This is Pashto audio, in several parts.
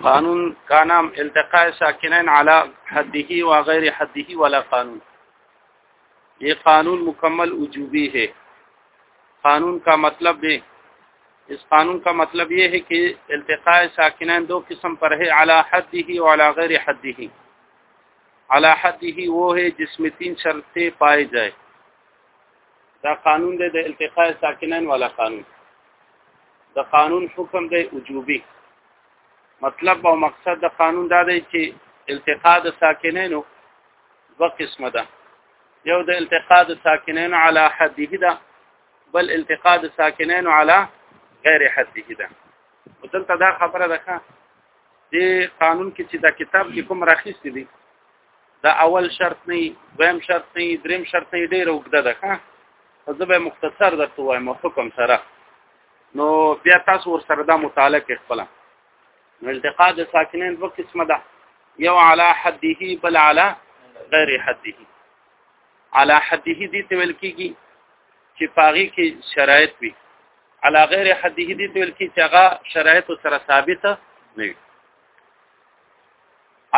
قانون کانام التقاء ساکنین علی حده و غیر حده ولا قانون یہ قانون مکمل وجوبی ہے قانون کا مطلب ہے اس قانون کا مطلب یہ ہے کہ التقاء ساکنین دو قسم پر ہے علی حده و علی غیر حده علی حده وہ ہے جس میں تین شرطیں پائے جائے دا قانون دے د التقاء ساکنین والا قانون د قانون حکم دی وجوبي مطلب او مقصد د قانون دا دی چې التقاء د ساکنینو دوه قسمه ده یو د التقاء د ساکنینو علی حده ده بل التقاء د ساکنینو علی غیر حده ده ودلته دا خبره ده چې قانون کې چې دا کتاب کې کوم راخیستي دي دا اول شرط نه دویم شرط نه دریم شرط نه ډیر وګړه ده ها زه به مختصر درته وایم حکم سره نو بیا تاسو ور سره دا مطالعه کې خپل نو التقاء د ساکنین دوه قسمه ده یو علی حده بل علی غیر حده علی حده دي ته ویل کیږي چې پاغي کې شرایط وي علی غیر حده دي ته ویل کیږي چې هغه شرایط سره ثابته نه وي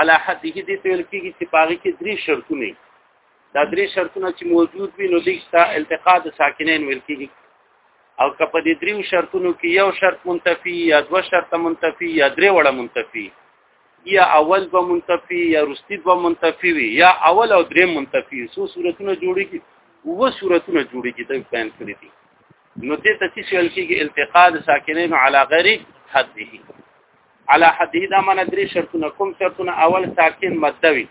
علا حد هی دې تل کېږي چې پاغي کې درې شرطونه دا درې شرطونه چې موجود وي نو دې ته التقاء د ساکنین ویل کېږي او که په دې دریو شرطونو کې یو شرط منتفي یا دوه شرط منتفي یا درې وړه منتفي یا اول به منتفي یا رستید به منتفي وي یا اول او درې منتفي سو صورتونه جوړيږي و صورتونه جوړيږي د بیان کړی دي نو دې ته چې ویل کېږي التقاء د ساکنین علی غیر حده على حده دا من درې شرطونه کوم شرطونه اول ساکن مدوي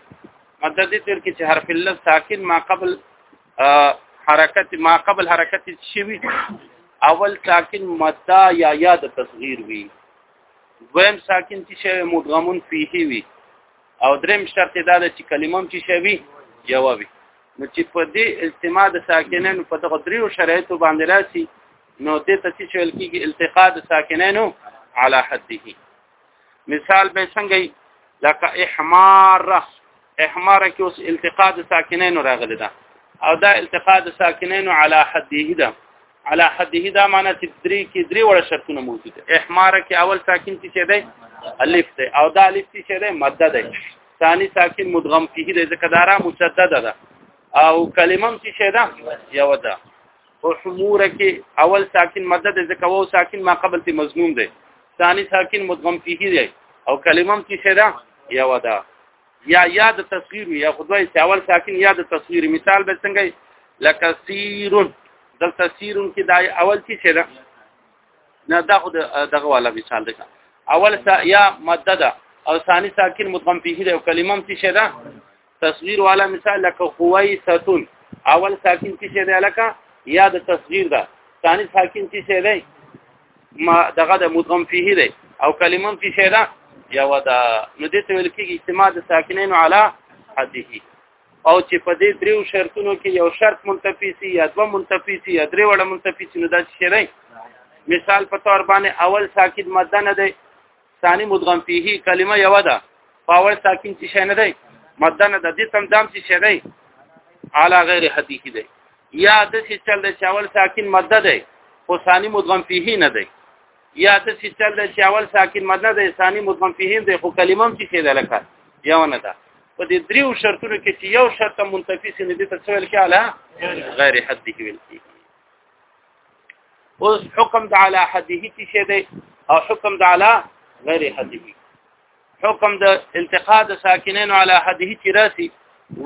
مدد دې تر کې چې حرف الله ساکن ما قبل حرکت ما قبل حرکت شوی اول ساکن مدا یا یا د تصغیر وی دویم ساکن چې شوی مدغمون فيه وی او دریم شرط دا ده چې کلمم چې شوی جوابي نو چې په دې التماع د ساکنن په دغه دریو شرایطو باندې راسي نو دې ته چې ویل کېږي التقاء د ساکنینو علی حده مثال به څنګه لکه احمار احمار کې اوس التقاء د ساکنینو راغلی ده او دا التقاء د ساکنینو علی حده ده علی حده دا معنی چې درې کې درې وړ شرطونه موجود دي احمار کې اول ساکن چې دی الف دی او دا الف چې دی ماده دی ثاني ساکن مدغم فيه دی ځکه دا را مشدده ده او کلمه چې ده یو ده او حموره کې اول ساکن ماده د زکوو ساکن ما قبل ته مضمون دی ثاني ساکن مدغم فيه دی او کلمه کې شدا یا ودا یا یاد تصویر یا خدای چې اول ساکن یاد تصویر مثال به څنګه لکثیر دل تصویر کې دای اول کې شدا نه دا خو دغه والا مثال دی اول سا یا ماده ده او ثاني ساکن مدغم فيه دی او کلمه کې شدا تصغیر والا مثال لکه خوای ستون اول ساکن کې شه دی لکه یا د تصغیر ده ثاني ساکن کې شه دی ما دغه د مدغم فيه دی او کلمه کې شه ده یا ودا نو دې ته ویل کېږي اجتماع د ساکنین علی حده او چې په دې دریو شرطونو کې یو شرط منتفی سي یا دوه منتفی سي یا درې وړه منتفی سي نو دا څه شي مثال په تور باندې اول ساکت ماده نه دی ثاني مدغم فيه کلمه یو ده فاول ساکن چې شي نه دی مدن د دې تم دام چې شي دی علا غیر حدیث دی یا د چې چل د چاول ساکن مده دی خو ثاني مدغم فيه نه دی یا د چې چل د چاول ساکن مده دی ثاني مدغم فيه دی خو کلمه چې شي ده لکه یو نه ده په دې دریو شرطونو کې چې یو شرط منتفی سي نه دي تر څو کې علا غیر حدیث ویل کیږي اوس حکم د علی حده تی شه دی او حکم د علی غیر حده حکم د التقاء د ساکنین علی حده تی راسی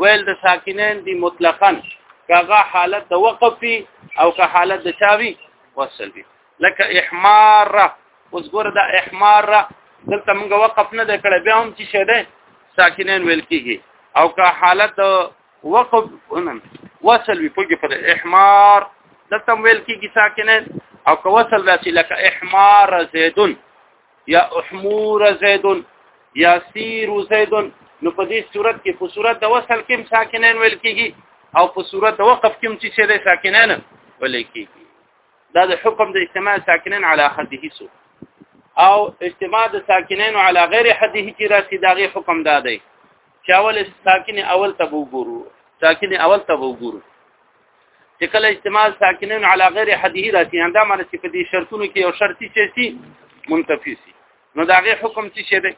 ویل د ساکنین دی مطلقاً کغه حالت د وقفي او که حالت د چاوي وصل وي لکه احمار اوس ګور دا احمار دلته موږ وقف نه د کړه بیا هم چې شه ده ساکنین ویل کیږي او که حالت وقف ونن وصل وی پوګي پر احمار دلته ویل کیږي ساکنه او که وصل راشي لکه احمار زیدون یا احمور زیدون یا سیر زیدون نو په دې صورت کې په صورت د وصل کې ساکنین ویل کیږي او په صورت د وقف کې چې څه دي ساکنین ویل کیږي دا د حکم د اجتماع ساکنین علی حده سو او اجتماع د ساکنین علی غیر حده کې راشي دا غي حکم دا دی چې اول ساکن اول ته وګورو ساکن اول ته وګورو چې کله اجتماع ساکنین علی غیر حدیه راځي انده معنی چې په دې شرطونو کې یو شرطي چې سي منتفی سي نو دا غي حکم څه شه دی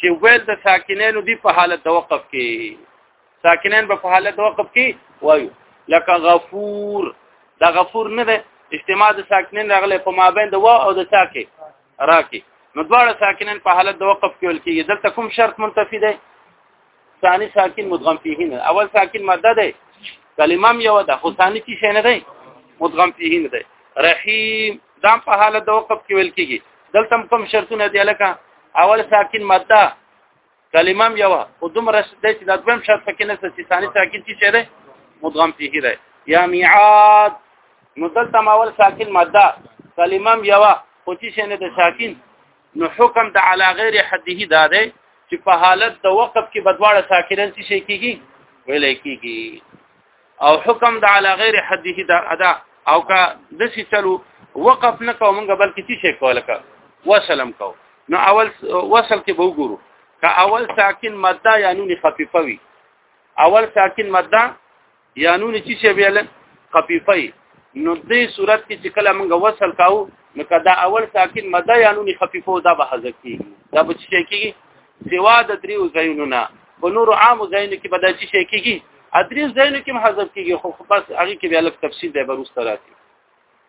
چې ویل د ساکنینو دی په حالت د وقف کې ساکنین په حالت د وقف کې وایو لکه غفور دا غفور نه ده اجتماع د ساکنین راغله په مابین د وا او د ساکه راکی نو دواړه ساکنان په حالت د وقف کې ول کېږي دلته کوم شرط منتفي دی ثاني ساکن مدغم فيه نه اول ساکن ماده دی کلمه یو ده خو ثاني کې شنه دی مدغم فيه نه دی رحیم دا په حالت د وقف کې ول کېږي دلته کوم شرطونه دی لکه اول ساکن ماده کلمه هم یو او دومره شته چې دا دویم شرط پکې نشته چې ثاني ساکن چې چیرې مدغم فيه ده یا میعاد نو دلته ماول ساکن ماده کلمه هم یو خو چې شنه د ساکن نو حکم د علا غیر حده دا ده چې په حالت د وقف کې بدواړه ساکنن څه شي کیږي ویل کیږي او حکم د علی غیر حده دا ادا او کا د سی چلو وقف نه کوم بلکې څه شي کوله کا وسلم کو نو اول وصل کې به وګورو که اول ساکن ماده یا نون خفیفه وي اول ساکن ماده یا نون چې شی ویل خفیفه نو دې صورت کې چې کله موږ وصل کاو نو کدا اول ساکن ماده یا نون خفیفه دا به حذف کیږي دا به چې کیږي سوا د دریو ځایونو نه په نور عام ځایونو کې بدل شي کېږي ادریو ځایونو کې حذف کېږي خو بس هغه کې بیا لږ تفصیل دی بروسته راځي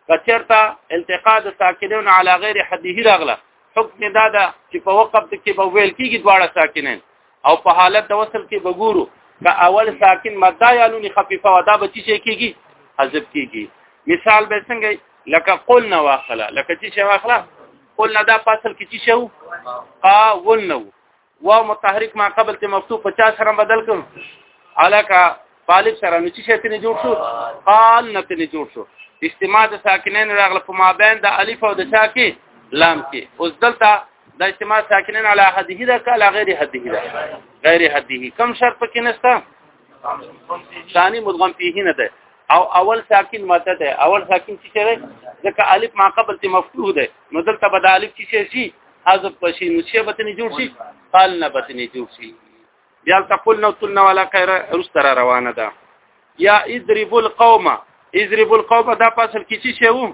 کچرتا التقاء د ساکنون علی غیر حده راغله حکم دا ده چې په وقف کې به ویل کېږي دواړه ساکنین او په حالت د وصل کې بګورو که اول ساکن مدا یالونی خفیفه ودا به چی کېږي حذف کېږي مثال به څنګه لکه قلنا واخلا لکه چې واخلا قلنا دا فصل کې چې شو قاولنو واو متحرک ما قبل ته مفتوح 50 سره بدل کړ علاکه طالب سره نو چې شته نه جوړ شو قال نه ته جوړ شو اجتماع د ساکنین راغله په مابین د الف او د شا کې لام کې اوس دلته د اجتماع ساکنین علی حده ده کله غیر حده ده غیر حده کم شرط پکې نشته ثاني مدغم فيه نه ده او اول ساکن ماته ده اول ساکن چې چره ځکه الف ما قبل ته مفتوح ده نو دلته به د الف چې شي حذف بشي نو شی به نه جوړ شي قال نه به نه جوړ شي بیا تقول نو تلنا ولا خیر رستر روانه ده یا اضرب القوم اضرب القوم دا فصل کې چې شی وو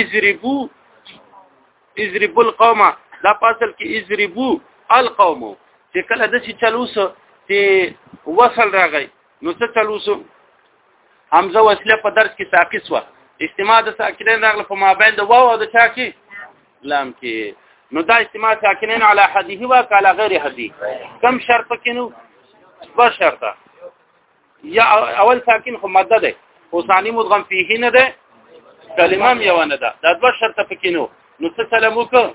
اضربو اضرب القوم دا فصل کې اضربو القوم چې کله د چې چلوسه چې وصل راغی نو څه تلوسو حمزه وسله په درس کې ساقي سو استماع د ساکنین راغله په مابین د واو او د چا کې لام کې نو دا استماع ساکنین علی حدیه وا کاله غیر حدی کم شرط کې نو دو شرط یا اول ساکن خو ماده ده او ثانی مدغم فيه نه ده کلمه یو نه ده دا دو شرط پکې نو نو څه سلام وکړه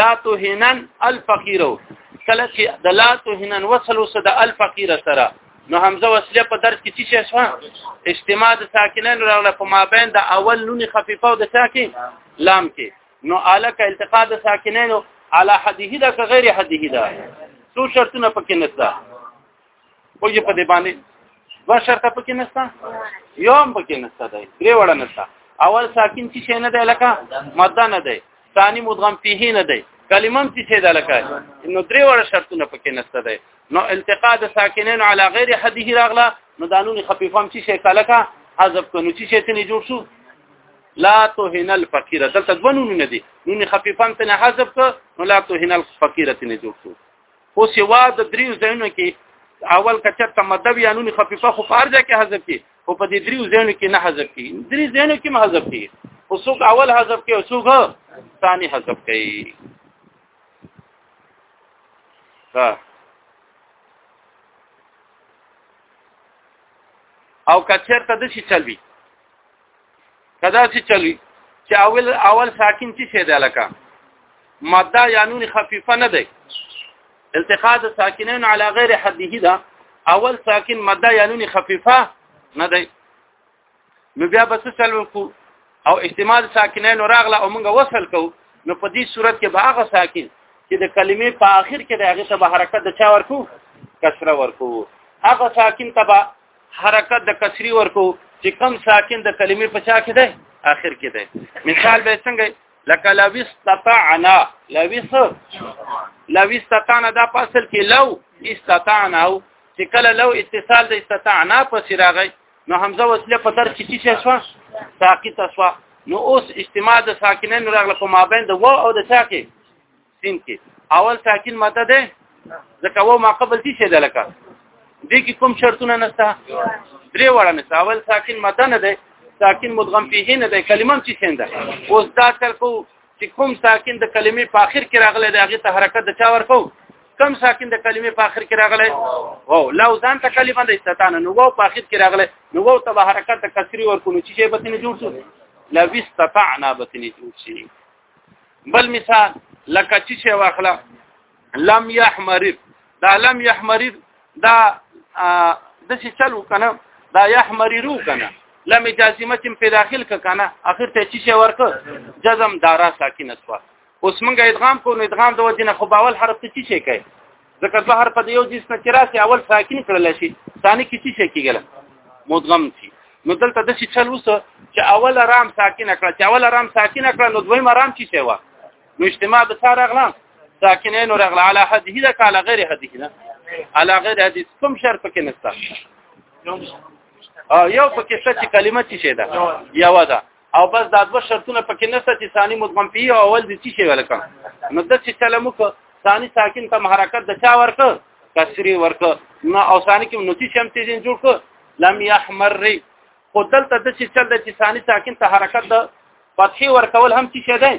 لا تهنن الفقير کله چې د لا تهنن وصل وسه د الفقير سره نو حمزه وصله په درس کې چې شوه اجتماع د ساکنین راغله په مابین د اول نون خفیفه او د ساکن لام کې نو الک التقاء د ساکنین علی حدیه دا که غیر حدیه دا څو شرطونه پکې نشته او یې په دې باندې دوه شرطه پکې نشته یو هم پکې نشته دی درې وړه نشته اول ساکن چې شي نه دی لکه ماده نه دی ثاني مدغم فيه نه دی کلمه هم چې ده لکه نو درې وړه شرطونه پکې نشته دی نو التقاء د ساکنین علی غیر حده راغله نو دانونی خفیفه هم چې شي کلکه حذف کنو چې شي تنې جوړ شو لا تهن الفقيره دلته دونو نه دي نون خفيفان تنه حذف نو لا تهن الفقيره تنه جوړ شو خو سوا د دریو ځایونو کې اول کچر تمدب یا نون خفیفه خو فارجه کې حذف کی خو په دې دریو ځایونو کې نه حذف کی درې ځایونو کې حذف کی خو څوک اول حذف کوي او څوک ثاني حذف کوي دا او کچر ته د شي چلوي کدا چې چلی چې اول اول ساکن چې شه ده لکه ماده یا نون خفیفه نه ده التقاء الساکنين على غير حده ده اول ساکن ماده یا نون خفیفه نه ده نو بیا بس چلو کو او احتمال ساکنین راغله او موږ وصل کو نو په دې صورت کې باغه ساکن چې د کلمې په آخر کې د هغه ته حرکت د چا ورکو کسره ورکو هغه ساکن تبع حرکت د کسری ورکو چې کم ساکن د کلمې په چا کې ده آخر کې ده مثال به څنګه لکه لو استطعنا لو لو استطعنا دا پاسل کې لو استطعنا او چې کله لو اتصال د استطعنا په سراغی نو حمزه وصله په تر کې چې شوا ساقط شوا نو اوس اجتماع د ساکنین راغله په مابین د و او د چا کې سین کې اول ساکن ماده ده ځکه و ما قبل دي شه ده لکه دې کې کوم شرطونه نشته درې وړه نشته اول ساکن ماده نه ده ساکن مدغم فيه نه ده کلمه چې څنګه اوس دا تل کو چې کوم ساکن د کلمې په اخر کې راغلی دی هغه ته حرکت د چا ورکو کم ساکن د کلمې په اخر کې راغلی او لو ځان ته کلمه د استتانه نو وو په اخر کې راغلی نو وو ته به حرکت د کسری ورکو نو چې به تنه جوړ شو لو استطعنا به تنه جوړ شي بل مثال لکه چې شی واخله لم يحمرر دا لم يحمرر دا د څه چلو کنه دا يحمررو کنه لم جازمه تم په داخل ک کنه اخر ته چی شی ورک جزم دارا ساکن اسوا اوس موږ ادغام کو نو ادغام د وجنه خو باول حرف ته چی شی کوي ځکه دوه حرف د یو جنس نه چې راسي اول ساکن کړل شي ثاني کې څه شي کېږي مدغم شي نو دلته د شي چل وسه چې اول رام ساکن کړ چې اول رام ساکن کړ نو دویم رام چی شي وا نو اجتماع د سار اغلا ساکنین او رغلا علی حده ده کاله غیر حده ده علی غیر حده کوم شرط کې نشته یو پکې څه کلمه چی شي ده یو ده او بس دا دوه شرطونه پکې نشته چې ثاني مدغم پی او اول د چی شی ولکه نو د چې چلم کو ثاني ساکن ته حرکت د چا ورکه کسری ورکه نو او ثاني کې نو چې شمته دین جوړ کو لم يحمر ری خو دلته د چې چل د چې ثاني ساکن ته حرکت د فتحي ورکول هم چې شه دی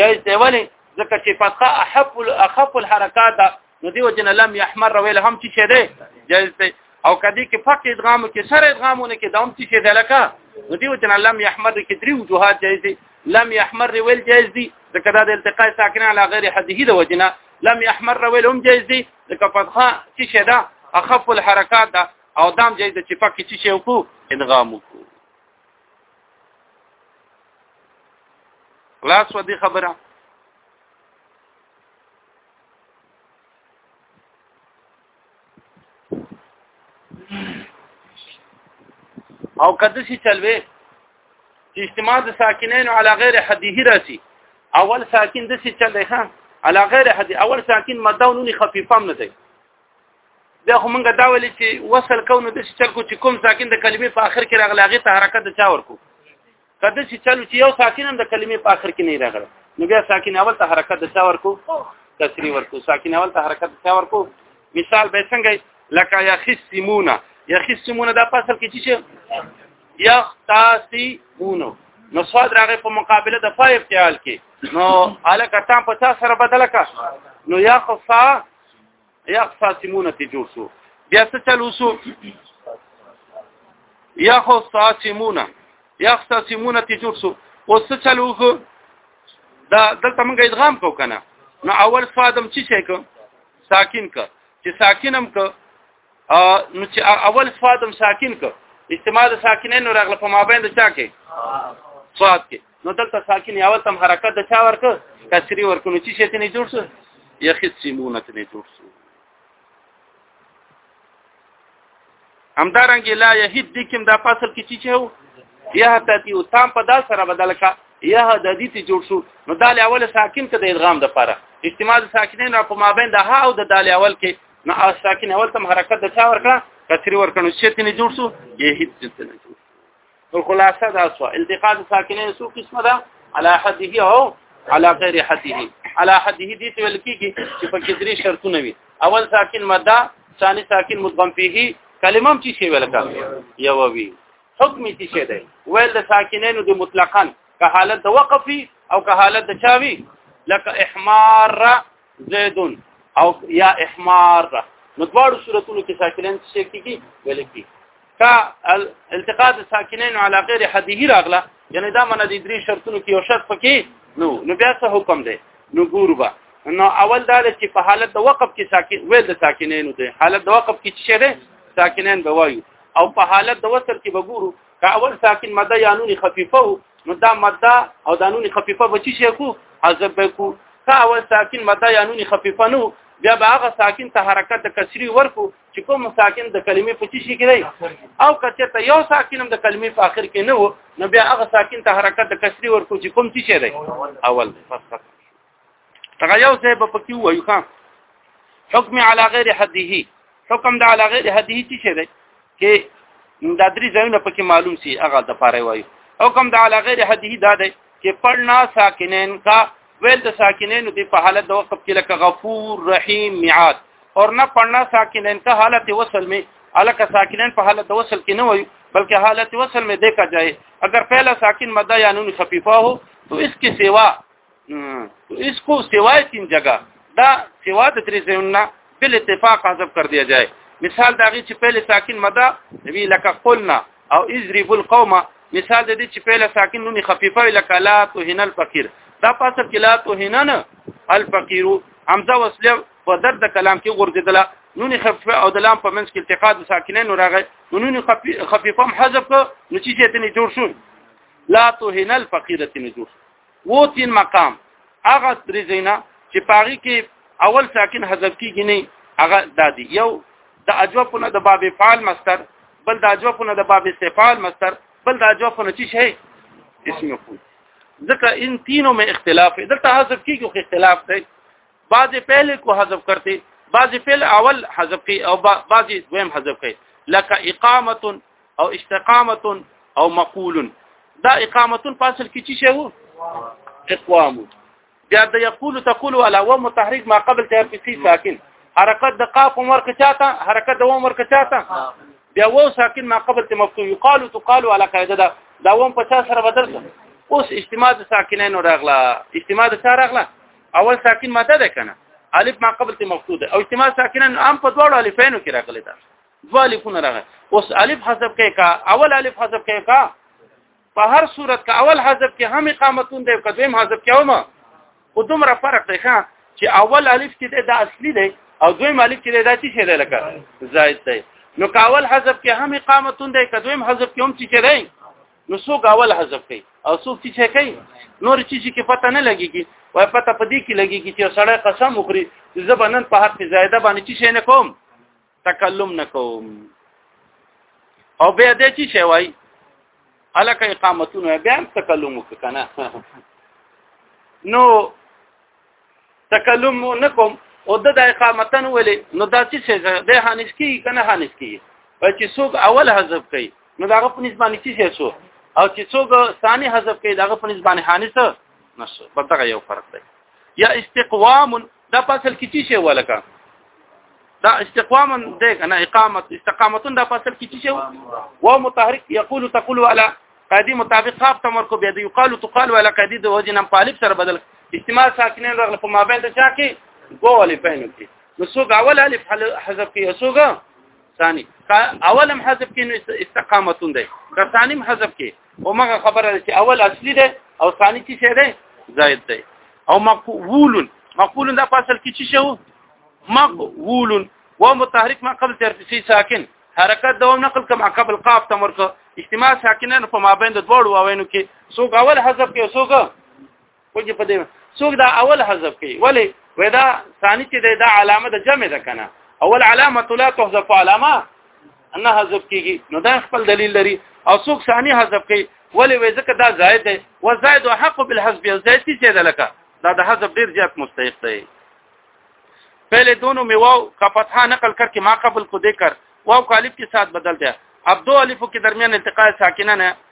جایز دی ولی ځکه چې فتحه احب اخف الحرکات نو دیو جن لم يحمر ویل هم چې شه دی جائز دی او کدی کې فقط ادغام کې سره ادغامونه کې دام چې شه دی لکه نو دیو جن لم يحمر کې درې وجوهات جائز دي لم يحمر ویل جائز دي ځکه دا د التقاء ساکن علی غیر حده د وجنه لم يحمر ویل هم جائز دي ځکه فتحه چې شه ده اخف الحرکات ده او دام جائز چې فقط چې شه وکړو ادغام وکړو خلاص ودي خبره او کده شي چلوي چې اجتماع د ساکنین علی غیر حدیه راسي اول ساکن د شي چلوي ها علی غیر حدیه اول ساکن ماده نونی خفیفه نه دی دا خو مونږ دا ولې چې وصل کونه د شي چل کو چې کوم ساکن د کلمې په اخر کې راغلاغي ته حرکت چا ورکو کده چې چلو چې یو ساکن هم د کلمې په اخر کې نه راغله نو بیا ساکن اول ته حرکت د چا ورکو تسری ورکو ساکن اول ته حرکت د چا ورکو مثال به څنګه لکه یخسمونا یخسمونا دا فصل کې چې یختاسمونو نو صاد راغې په مقابله د فای افتعال کې نو الکه تام په تاسو سره بدل کا نو یخصا یا اقصا سیمونه ته جوړ شو بیا څه چل وسو یا خو ساسمونه یا اقصا سیمونه ته جوړ شو او څه چل وکړو دا دلته موږ ادغام کو کنه نو اول فادم چی شي کو ساکن ک چې ساکنم ک نو چې اول فادم ساکن ک استعمال ساکنین راغله په مابین د چا کې صاد کې نو دلته ساکن یو تم حرکت د چا ورک کسری ورک نو چې شته نه جوړ شو یخص سیمونه ته نه جوړ شو همدارنګ لا یهد د کوم دا فصل کې چې هو یا تاتی او تام په دا سره بدل کا یا د دې ته جوړ شو نو دال اول ساکن ته د ادغام د پاره اجتماع ساکنین را په مابین د ها او د دال اول کې نو ساکن اول تم حرکت د چا ورکړه کثری ورکړه نو چې ته نه جوړ شو یهد ته نه جوړ نو خلاصه دا سو التقاط ساکنین سو قسمه ده على حده او على غیر حده على حده دي ته ویل کیږي چې په کې درې شرطونه وي اول ساکن ماده ثاني ساکن مدغم فيه کلمه هم چې شی ویل کوي یو وی حکم چې شی دی ویل د ساکنینو د مطلقاً که حالت د وقفي او که حالت د چاوي لکه احمار زید او یا احمار نو دواړو صورتونو کې ساکنین څه کیږي ویل کیږي کا التقاء الساکنین علی غیر حده راغله یعنی دا من د درې شرطونو کې یو شرط پکې نو نو بیا څه حکم دی نو ګوربا نو اول دا چې په حالت د وقف کې ساکن ویل د ساکنینو دی حالت د وقف کې څه دی ساکنین بوایو او په حالت د وصل کې بګورو که اول ساکن ماده یا نون خفیفه وو نو دا ماده او دا نون خفیفه به چی شي کو حذف کو که اول ساکن ماده یا نون خفیفه نو بیا به هغه ساکن ته حرکت د کسری ورکو چې کوم ساکن د کلمې په چی شي کېدای او کچه ته یو ساکن هم د کلمې په اخر کې نه وو نو بیا هغه ساکن ته حرکت د کسری ورکو چې کوم چی شي دی اول فقط هغه یو ځای په پکې وایو ښا حکم علی غیر حده حکم د علی غیر حده څه شي دی چې دا درې ځایونه پکې معلوم سي هغه د پاره وایو حکم د علی غیر حده دا دی چې پړنا ساکنین کا ویل د ساکنین دی په حالت د وقف کې لکه غفور رحیم میعاد اور نه پړنا ساکنین کا حالت وصل می الکه ساکنین په حالت د وصل کې نه وایو بلکې حالت وصل می دیکھا جائے اگر پہلا ساکن مدہ یا نون خفیفہ ہو تو اس کے سوا اس کو سوائے تین جگہ دا سوا د درې ځایونه بل اتفاق حذف کر دیا جائے مثال دا غي چې پهل ساکن مدا وی لکه قلنا او اذرب القوم مثال د دې چې پهل ساکن نونی خفیفه لکه لا تو هن الفقير دا پاسه کې لا تو هن نه الفقير حمزه وصله په درد کلام کې ورګدله نونی خفیفه او د لام په منځ کې التقاء د ساکنین راغی نونی خفیفه هم حذف نو چې ته نه جوړ شو لا تو هن الفقيره نه جوړ وو تین مقام هغه درې زینا چې پاغي کې اول ساکن حذف کیږي نه هغه دادی یو د اجوبونه د باب فعل مستر بل د اجوبونه د باب استفعال مستر بل د اجوبونه چې شي اسم مفعول ځکه ان تینو میں اختلاف ہے دلته حذف کیږي خو اختلاف دی بعض پہلے کو حذف کرتے بعض پہلے اول حذف کی او بعض دویم حذف کی لکه اقامه او استقامت او مقول دا اقامت فاصل کې چی شو اقوام بیا د یقول تقول ولا و متحرک ما قبل تهر فی ساکن حرکت د قاف عمر کچاته حرکت د عمر کچاته بیا و ساکن ما قبل ته مفتوح یقال تقال على قاعده دا دا و په چا سره بدل اوس اجتماع د ساکنین راغله اجتماع د سره راغله اول ساکن ماده ده کنه الف ما قبل ته مفتوح او اجتماع ساکنین هم په دوه الفینو کې راغله دا دو الفونه راغی اوس الف حذف کې کا اول الف حذف کې کا په هر صورت کې اول حذف کې هم اقامتون دی قدیم حذف کې هم خو دومره فرق دی ښا چې اول الف کې د اصلي دی او دویم الف کې د چی شی دی لکه زائد دی نو کاول حذف کې هم اقامتون دی کدویم حذف کې هم چی شی دی نو څوک اول حذف کوي او څوک چی شی کوي نور چی چې پته نه لګيږي وای پته پدې کې لګيږي چې سړی قسم وخوري زبنن په حق زائده باندې چی شی نه کوم تکلم نکوم او بیا دې چې شی وای الکه اقامتونه بیا تکلم وکنه نو تکلم نکوم او د اقامتن ولې نو دا چې شی ده هانس کی کنه هانس کی چې څوک اول حذف کوي نو داغه په نسبت باندې څه شو او چې څوک ثاني حذف کوي داغه په نسبت باندې حانث نشو په دغه یو فرق دی یا استقوام دا فصل کې چی شی ولکه دا استقواما ده کنه اقامت استقامتون دا فصل کې چی شی و متحرک یقول تقول ولا قادی مطابق خاف تمر کو بیا دی یقال تقال ولا قادی د وجه نم طالب سره بدل استعمال ساکنین رغله په مابین ته چا کې ګولې پهنو کې نو څوګ اول الف حذف کې څوګ ثاني اولم حذف کې نو استقامتون ده که ثانیم حذف کې همغه خبره ده چې اول اصلي ده او ثاني چې څه ده زائد ده او مقبول مقبول دا په اصل کې چې شو مقبول و متحرک ما قبل ترتیسی ساکن حرکت دوام نقل کم عقب القاف تمرکه اجتماع ساکنان په مابین د دوړو واوینو کې څوک اول حذف کوي څوک وګي په دې څوک دا اول حذف کوي ولی ودا ثاني چې دا علامه د جمع ده کنه اول علامه لا تحذف علامه انها حذف کیږي نو دا خپل دلیل لري او څوک ثاني حذف کوي ولی وې ځکه دا زائد دی و زائد او حق بالحذف زائد څه ده لکه دا د حذف ډیر زیات مستحق دی پہلے دونوں میں واو کا فتحہ نقل کر کے ما قبل کو دے کر واو کا الف کے ساتھ بدل دیا اب دو الفوں کے درمیان التقاء ساکنہ نے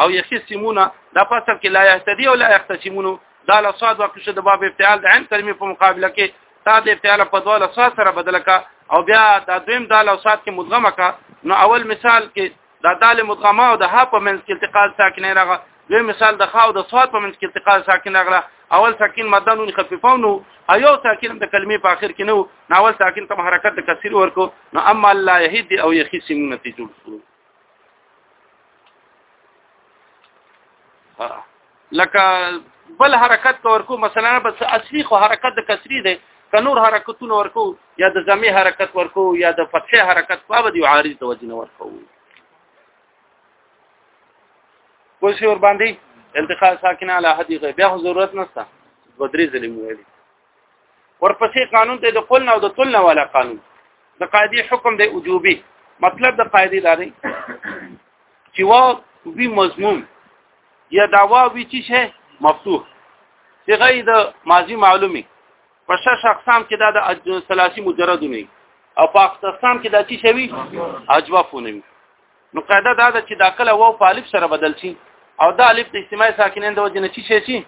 او يخصمون دا فصل کې لا يهتدي او لا يختصمون دا لصاد وقت شد باب افتعال د عین کلمې په مقابله کې تا د افتعال په دوه لصاد سره بدل کا او بیا دا دویم دا لصاد کې مدغمه کا نو اول مثال کې دا دال مدغمه او د ها په منځ کې التقال ساکن راغله دوی مثال د خاو د صوت په منځ کې التقال ساکن راغله اول ساکن مدنون خفیفون او یو ساکن د کلمې په اخر کې نو اول ساکن تم حرکت د کثیر ورکو نو اما لا يهدي او يخصمون نتیجه لکه بل حرکت کا ورکو مثلا بس اصلي خو حرکت د کسری دی که نور حرکتونه ورکو یا د زمي حرکت ورکو یا د فتحې حرکت په بدی عارض د وجنه ورکو کوشي ور باندې التقاء ساکنه علی حدیقه بیا ضرورت نشته بدري ظلم ویلي ورپسې قانون ته د قلنا او د تلنا والا قانون د قاعده حکم د وجوبي مطلب د قاعده دا دی چې وا وی مضمون یا دا وا وی چې شه مفتوح صيغه د ماضي معلومي په شش اقسام کې دا د ثلاثي مجرد نه او په اقسام کې دا چې شوی اجوافونه وي نو قاعده دا ده چې دا کله وو په الف سره بدل شي او دا الف د اجتماع ساکنین د وجه نه چی شي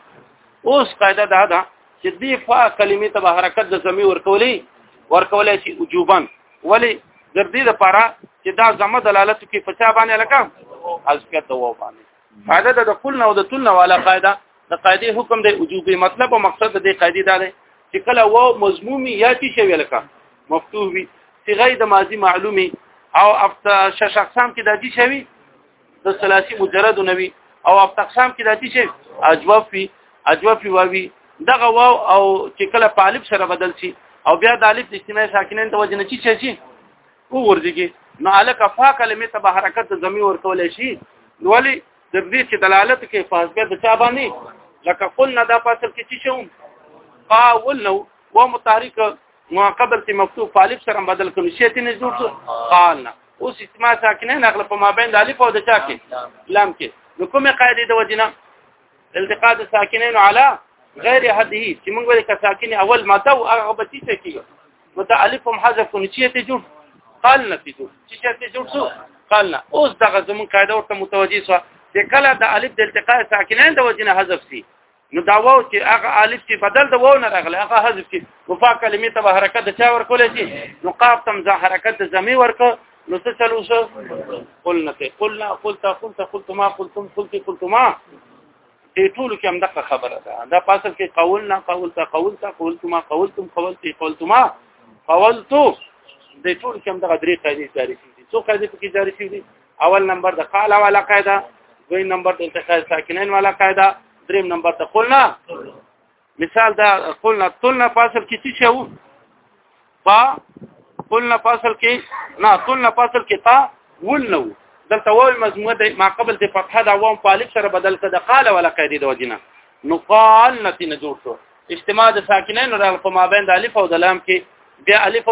اوس قاعده دا ده چې دی فا کلمې ته حرکت د زمي ورکولې ورکولې شي وجوبن ولی د دې لپاره چې دا زمه دلالت کوي په چا باندې لکه حذفیت وو باندې فائدہ د کل نه او د تل نه والا قاعده د قاعده حکم د وجوب مطلب او مقصد د قاعده دا دی چې کله و مضمومی یا چې شوی لکه مفتوح وي صيغه د ماضی معلومي او افتا شخصام کې د دې شوی د ثلاثي مجرد نوي او افتا اقسام کې د دې شوی اجواب وي اجواب وي دغه واو او چې کله په الف سره بدل شي او بیا د الف اجتماعي ساکنین د وجنه چی چی وګورځي نو الک فا کلمه ته به حرکت زمي ورکول شي ولی د دې چې دلالت کوي فاصله د چا باندې لکه قلنا دا فاصل کې چې شوم قاول نو و متحرک ما قبل ته مفتوح فالف سره بدل کړي شي ته نه جوړ قالنا اوس استما ساکنه نقل په مابین د الف او د چا کې لام کې نو کومه قاعده د وجنه التقاء الساکنين على غیر حده چې موږ ولې کساکین اول ماده او هغه بچی څه کیږي متعلق هم حذف کو نچې ته جوړ قال نه پیدو چې ته جوړ شو قال نه اوس دغه زمون قاعده ورته متوجي شو د کله د الف د التقاء ساکنین د وجنه حذف سي نو دا واو چې هغه الف چې بدل د واو نه راغله هغه حذف سي وفا کلمې ته حرکت د چا ورکول شي نو قاف تم ځا حرکت د زمي ورکو نو څه چلو شو قلنا قلنا قلت قلت قلت ما قلتم قلت قلت ما دې ټول کې هم دغه خبره ده دا پاسل کې قول نه قول تا قول تا قول تما قول تم قول تی قول تما قول تو دې ټول کې هم دغه درې قاعده جاری شي څو قاعده پکې جاری شي اول نمبر د قال والا قاعده دوی نمبر د انتقال ساکنین والا قاعده دریم نمبر د قلنا مثال دا قلنا قلنا فاصل کې څه شو با قلنا فاصل کې نه قلنا فاصل کې تا ولنو دلته وای مضمون د ما قبل د فتحه دا وام پالک سره بدل کړه قال ولا قیدی د وجنه نو قال نتی نه جوړ شو اجتماع د ساکنین را په مابین د الف او د لام کې بیا الف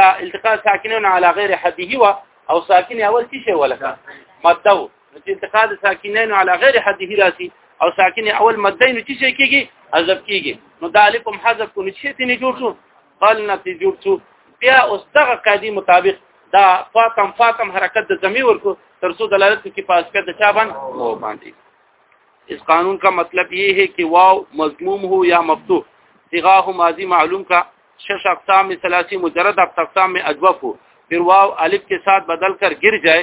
دا التقاء ساکنین علی غیر حده او ساکن اول څه شی ولکه مدو چې انتقال ساکینین علی غیر حده راسی او ساکن اول مدین نو چې کېږي حذف کېږي نو د الف هم حذف کو نو چې تنه جوړ شو قال نه تی جوړ شو بیا اوس دغه قاعده مطابق دا فاطم فاطم حرکت د زمي ورکو ترسو دلالت کی پاس کړ د چا باندې اس قانون کا مطلب یہ ہے کہ واو مضموم ہو یا مفتوح صغاه ماضی معلوم کا شش اقسام میں ثلاثی مجرد اقسام میں اجوف ہو پھر واو الف کے ساتھ بدل کر گر جائے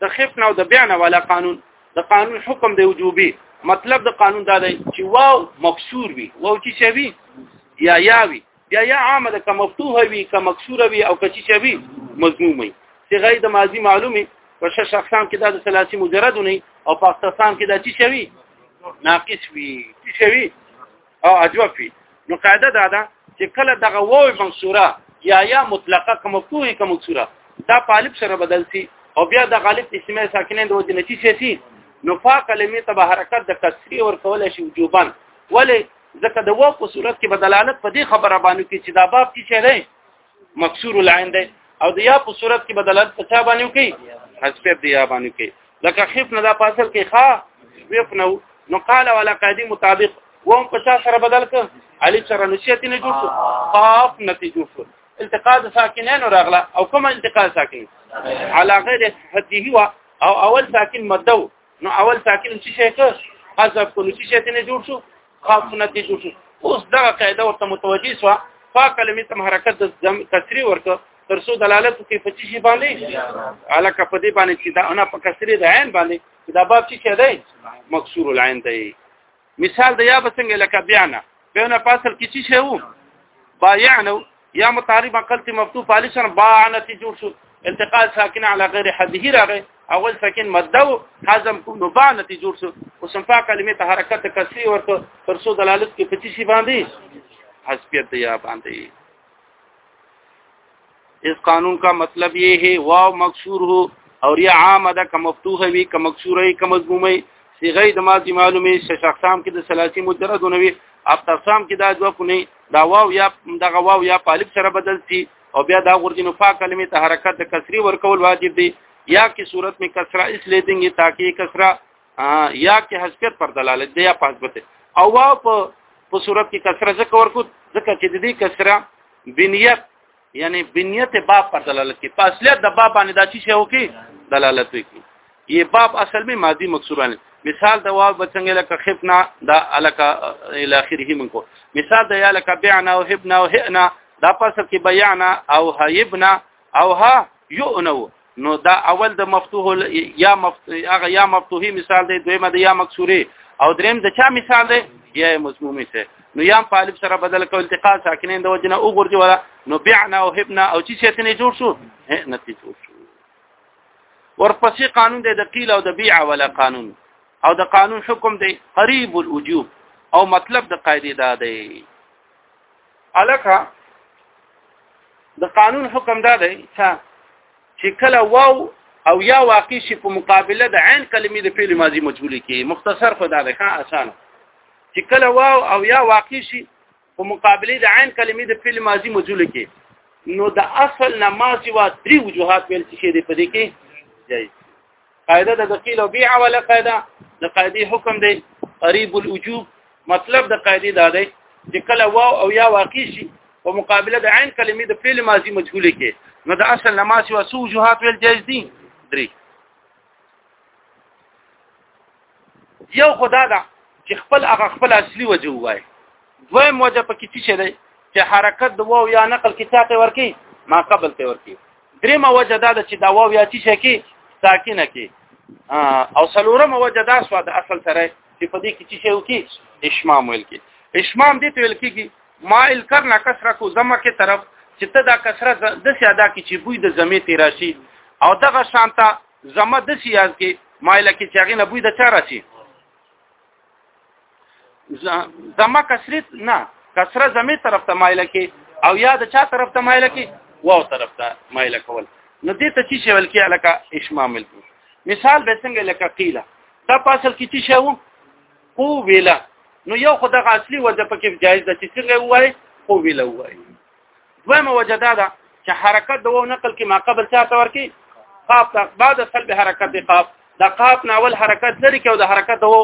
د خفنا او د بیان والا قانون د قانون حکم دی وجوبي مطلب د قانون دا دی چې واو مکسور وي واو چې شوی یا یاوي یا یا عامه د کوم مفتوح وي کوم مکسور وي او کچي شوی مضموم وي صيغه د ماضي معلومه په شش اقسام کې دا د ثلاثي مجرد نه او په اقسام کې دا چې شوی ناقص وي چې شوی او اجوف وي نو قاعده دا ده چې کله دغه وو منصوره یا یا مطلقه کوم مفتوحه کوم مکسوره دا طالب سره بدل سي او بیا د غالب اسمه ساکنه د وجه نتی شي سي نو فا کلمه تبع حرکت د کسری ور کول شي وجوبان ولی ځکه د وو په صورت کې بدلالت په دې خبره باندې کې چې دا باب کې شي مکسور العين دی او د یا په صورت کې بدلت په چا باندې کوي حذف د یا باندې کوي لکه خف نه دا فاصل کې خا وف نو نو قال ولا قادی مطابق وهم په چا سره بدل ک علي سره نشيت نه جوړ شو قاف نتی جوړ شو التقاء ساکنین راغله او کوم التقاء ساکن على غیر حده هو او اول ساکن مدو نو اول ساکن چې شي ک حذف کو نشيت نه جوړ شو خاص سنت دي جوړ شي اوس دا قاعده ورته متوجي سو فا کلمې تم حرکت د جمع کسری ورته تر څو دلالت کوي په چی باندې علاقه په دې باندې چې دا انا په کسری د عین باندې دا باب چې دی مکسور العين دی مثال د یا بسنګ لکه بیانه بیانه پاسل کې چی شی وو بایعنه یا متعرب عقل تی مفتوح پالیشن با عنتی جور شد انتقال ساکن علی غیر حده راغی اول ساکن مده و حزم کو نو با عنتی جور شد و سنفا کلمه ته حرکت کسری ورته ترسو دلالت کې پچی شي باندې حسبیت دی یا باندې اس قانون کا مطلب یہ ہے واو مکسور ہو اور یہ عام ادا کا مفتوح وی کا مکسور ہے کا مضموم ہے صيغه د ماضي معلومه شش اقسام کې د ثلاثي مجرد نوي اپ تقسام کې دا ځو کو نه دا واو یا دغه واو یا په الف سره بدل شي او بیا دا غورځي نو فا کلمې ته حرکت د کسری ورکول واجب دی یا کی صورت میں کسرہ اس لیے دیں گے تاکہ کسرہ یا کی حذفیت پر دلالت دی یا په حذفت او واو په په صورت کې کسرہ ذکر ورکو ځکه چې د دې کسرہ بنیت یعنی بنیت باب پر دلالت کوي په اصلیت د باب باندې دا چې شو کې دلالت کوي یې باب اصل می ماضی مکسور باندې مثال د واو بچنګ لکه خفنا دا الک الی اخره منکو مثال د یا لک بعنا او هبنا او هئنا دا پس کې بیانا او هیبنا او ها یؤنو نو دا اول د مفتوح یا مفتوح هغه یا مفتوحي مثال دی دویمه د یا مکسوري او دریم د چا مثال دی یا مضمومي سه نو یا په الف سره بدل کو التقاء ساکنین د وجنه او غورځي ولا نو بعنا او هبنا او چې شي ته جوړ شو نه تی جوړ شو ورپسې قانون دی د قیل او د بیع ولا قانون او د قانون حکم دی قریب الوجوب او مطلب د قاعده دا دی الکه د قانون حکم دا دی چې کله واو او یا واقع شي په مقابله د عین کلمې د فعل ماضی مجهول کې مختصر خو دا ده ښه اسانه چې کله واو او یا واقع شي په مقابله د عین کلمې د فعل ماضی مجهول کې نو د اصل نماز وا درې وجوهات ویل شي د پدې کې جایز قاعده د دقیل او بیع ولا قاعده د قاعده حکم دی قریب الوجوب مطلب د قاعده دا دی چې کله واو او یا واقع شي په مقابله د عین کلمې د فعل ماضی مجهول کې نو د اصل نماسی وسو وجوهات ویل جایز دي درې یو خدا دا چې خپل هغه خپل اصلي وجه وای دویم وجه پکې څه شي دی چې حرکت د واو یا نقل کې چاته ورکی ما قبل ته ورکی دریم وجه دا چې دا واو یا څه شي کې ساکنه کې او سلورم وجه دا سو د اصل سره چې په دې کې څه شي وکي اشمام ویل کې اشمام دې ته ویل کېږي مائل کرنا کسره کو زمه کې طرف چې ته دا کسره د سیاده کې چې بوی د زمې تیراشي او دغه شانته زما د سیاز کې مایله کې چې هغه نه بوی د چا راشي زما کسرت نه کسره زمي طرف ته مایله کې او یا د چا طرف ته مایله کې واو طرف ته مایله کول نو دې ته چې شول کې الکه اشمامل مثال به څنګه لکه قیله دا پاسل کې چې شو او ویلا نو یو خدغه اصلي وجه پکې جایز ده چې څنګه وای او ویلا وای دویمه وجه دا ده چې حرکت د وو نقل کې ما قبل چا ته ورکی قاف ته بعد سلب حرکت دی قاف دا قاف نه اول حرکت لري کې او د حرکت وو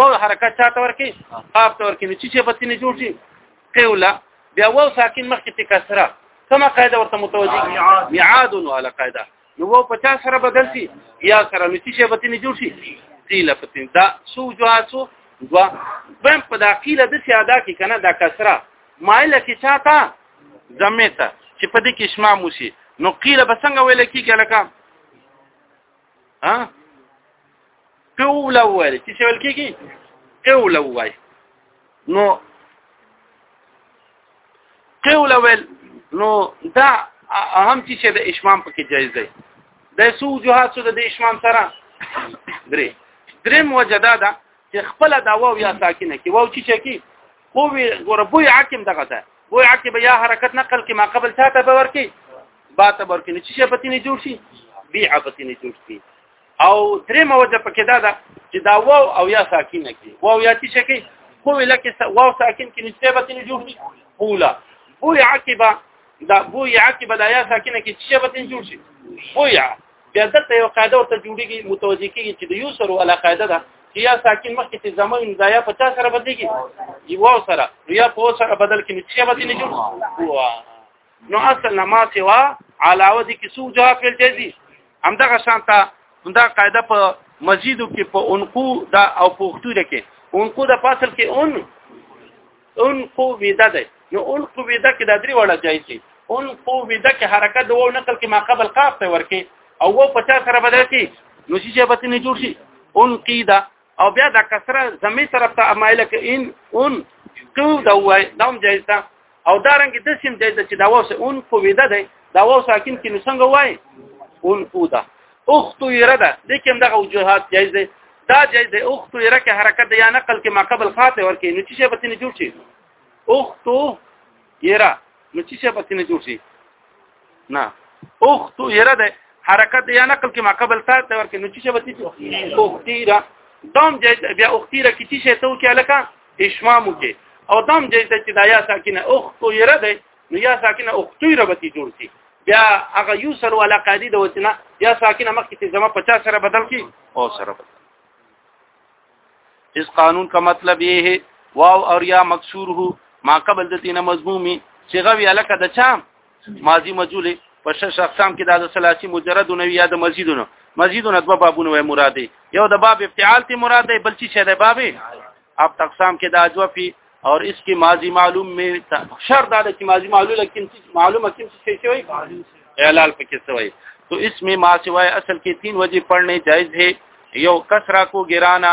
وو حرکت چا ته ورکی قاف ته ورکی چې چې پتی نه جوړ شي قولا بیا وو ساکن مخکې ته کسره کما قاعده ورته متوجه میعاد ولا قاعده نو وو په چا سره بدل شي یا سره نو چې به تنه جوړ شي قیل فتن دا سو جواسو دوا بم په دا قیل د څه ادا کې کنه دا کسره مایل کې چاته زمې ته چې په دې کې شما موسی نو قیل به څنګه ویل کېږي لکه ها قوله وایي چې څه کېږي قوله وایي نو قوله ویل نو دا اهم چې د اشمام پکې جایز دی د سو جهات سره د اشمام سره درې دریم وجدا دا چې خپل دا واو یا ساکنه کې واو چې چکی خو وی ګور بوی حاکم دغه ده بوی حاکم یا حرکت نقل کې ما قبل چاته باور کې با ته باور کې چې شپتی نه جوړ شي بی عبتی نه جوړ شي او درې موجه پکې دا ده چې دا واو او یا ساکن کې واو یا چې کې خو لکه واو ساکن کې نسبت نه جوړي قولا بو عقبه دا بو عقبه دا یا ساکن کې چې به تن جوړ شي بو یا بیا دلته یو قاعده ورته جوړیږي متوجه کیږي چې د یو سره ولا قاعده ده چې یا ساکن مخکې چې زمون دا یا 50 سره بدلېږي یو سره یا په سره بدل کې چې به تن جوړ واه نو اصل نه ما سوا علاوه دي کې سو جواب پیل جزي همدغه شانته همدا قاعده په مزیدو کې په انقو دا او پوښتو ده کې انقو د فاصل کې اون انقو ویدا ده نو انقو ویدا کې د درې وړه جایز دي انقو ویدا کې حرکت دوه نقل کې ما قبل قاف ته ورکه او و 50 سره بدل شي نو شي چې به نه جوړ شي انقیدا او بیا د کسره زمي طرف ته امایله ک ان اون کو دا وای دا هم جایز ده او دا رنګ د سیم جایز ده چې دا وسه اون کو ویده ده دا و ساکن کې نو څنګه وای اون کو ده اخت یره ده لیکن دغه وجوهات جایز ده دا جایز ده اخت یره کې حرکت ده یا نقل کې ما قبل خاطه ورکې نو چې شی بتنه جوړ شي اخت یره نو چې شی بتنه جوړ شي نه اخت یره ده حرکت یا نقل کې ما قبل تا ته ورکې نو چې شبه تي اختیرا دام جې بیا اختیرا کې چې شته کې الکه اشمام کې او دام جې چې دا یا ساکنه اخت یره ده نو یا ساکنه اختیرا به جوړ شي بیا هغه یو سر ولا قاعده د وتنه یا ساکنه مخکې ته زما 50 سره بدل کی او سره بدل اس قانون کا مطلب یہ ہے واو اور یا مکسور ہو ما قبل د تینه مضمومی صيغه وی الکه د چا ماضی مجهول په شش اقسام کې د ثلاثي مجرد نو یا د مزیدونو مزیدونه دوه بابونه وای مراد دی یو د باب افتعال ته مراد دی بل چې د باب اب تقسام کې د اجوا فی اور اس کی ماضی معلوم میں شرط دا چې ماضی معلومه کیم معلومه کیم څه شي وي اعلال پکې څه وي تو اس میں ما سوائے اصل کې تین وجه پڑھنے جائز ہے یو کسرا کو گرانا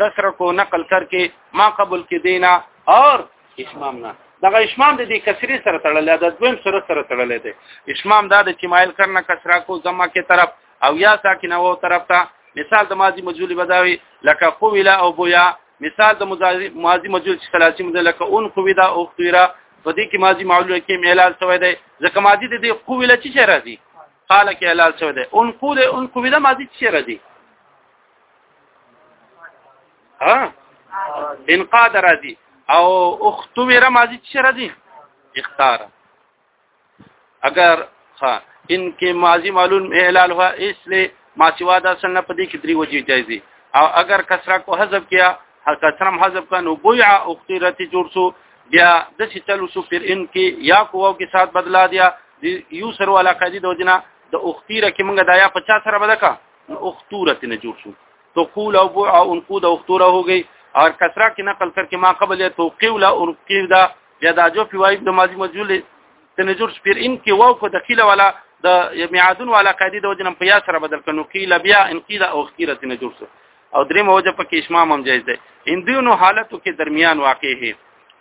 کسر کو نقل کر کې ما قبول کې دینا اور اشمام نه دغه اشمام د دې کسری سره تړلې ده دویم سره سره تړلې ده اشمام دا د چې مایل کرنا کسرا کو زما کې طرف او یا ساکنه وو طرف ته مثال د ماضی مجهول بداوي لکه قولا او بویا مثال د ماضی مجهول چې ثلاثي مده لکه اون قویدا او خیرا په دې کې ماضی معلول کې ملال شوی دی ځکه ماضی د دې قولا چې راځي قال کې ملال شوی دی اون قوله اون قویدا ماضی چې راځي ها انقاد راځي او اختو میرا ماضی چې راځي اختار اگر ها ان کې ماضی معلوم اعلال هوا اس لیے ما سوا دا سن په دې کې درې وجې جایز دي او اگر کسرا کو حذف کیا کسرم حذف کا نو بوع اختیرت جوړ سو بیا د چې چلو سو پر ان کې یا کوو کې سات بدلا دیا یو سر والا قاعده د وجنا د اختیره کې موږ دایا 50 سره بدکا اختوره نه جوړ شو تقول او بوع انقود اختوره هوګي او کسرا کې نقل کر کې ما قبل یا توقیو لا انقیو دا یا دا جو په واجب د ماضی مجهول تنه جوړ شو پر ان کې واو کو دخیله ولا د میعادون ولا قاعده د وجنم په یا سره بدل کنو قیل بیا انقیدا او اختیره نه جوړ شو او درې موجه په کې اشمام هم جایز ده ان دونو حالتو کې درمیان واقع هي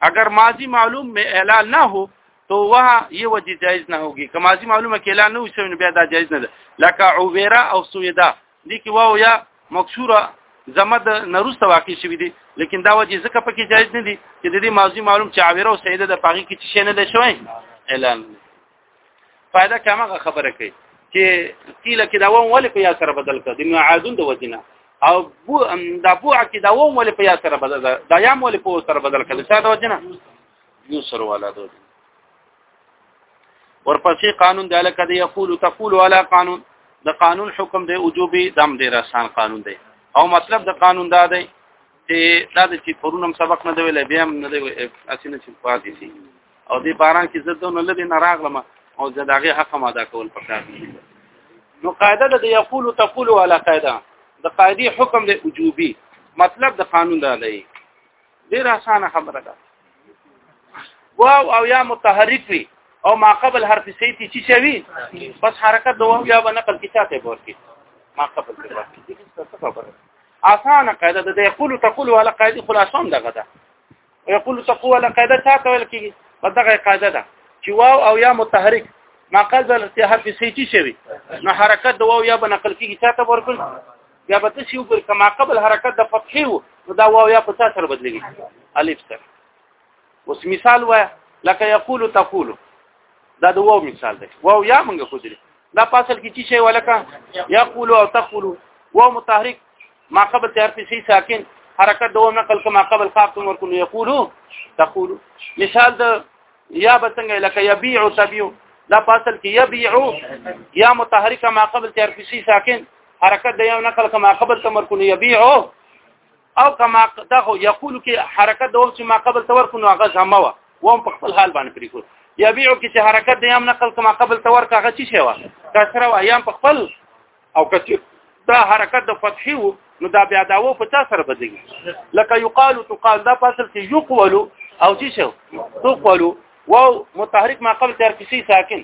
اگر ماضی معلوم میں اعلان نہ ہو تو وه یې وجه جایز نه هوږي کمازي معلومه کله نه وسو نو بیا دا جایز نه ده لکه عویرا او سویدا دي کې واو یا مکسوره زمد نروسته واقع شوی دي لیکن دا وجه ځکه پکې جایز نه دي چې د دې ماضي معلوم چې عویرا او سیده د پاغي کې څه نه ده شوی اعلان فائدہ کمه خبره کوي چې قیل کې دا وون ولې په یا سره بدل کړ د معاذون د وجنه او بو دا بو کې دا وون ولې په یا سره بدل دا یا مولې په سره بدل کړ څه د وجنه یو سر والا ده ورپسې قانون د الکه دی یقول تقول ولا قانون د قانون حکم دی وجوبي دم ډیر آسان قانون دی او مطلب د قانون دا دی چې دا د چې پرونم سبق نه دی ویل بیا هم نه دی اسینه چې پاتې شي او دې باران کې زده نو لدی نه راغلم او زه داغه حق ما ادا کول پکار نو قاعده د یقول تقول ولا قاعده د قاعده حکم دی وجوبي مطلب د قانون دا دی ډیر اسانه خبره ده واو او یا متحرک وي او ما قبل حرف سیتی چی چوي بس حرکت دوه یا به نقل کی چاته ورکی ما قبل کې ورکی اسانه قاعده ده یقول تقول ولا قاعده خلاصون دغه ده یقول تقول ولا قاعده چاته ویل کی دغه قاعده ده چې واو او یا متحرک ما قبل حرف سیتی چوي نو حرکت دوه یا به نقل کی چاته ورکی یا به تاسو یو پر کما قبل حرکت د فتحې وو نو دا واو یا په تاسو سره بدلېږي الف سره اوس مثال وای لکه یقول تقول دا د واو مثال دی واو یا موږ خو دې دا پاسل کې چې شی ولکه یقول او تقول واو متحرک ما قبل تحرف شي ساکن حرکت دوم نقل کما قبل خاف تم ورکو یقول تقول مثال د یا بسنګ لکه یبيع تبيع دا پاسل کې یبيع یا متحرک ما قبل تحرف شي ساکن حرکت د یو نقل کما قبل تمرکن یبيعو او کما دغه یقول کې حرکت د وخت ما قبل تور کو نو هغه زما و و په خپل حال باندې پرې کو یا بیعو کې چې حرکت د یم نقل کما قبل تور کا هغه چی شي و کسره و ایام په خپل او کچ دا حرکت د فتحي و نو دا بیا دا و په چا سره بدلږي لکه یقال تقال دا فاصل کې یقول او چی شو تقول و متحرک ما قبل تر کې ساکن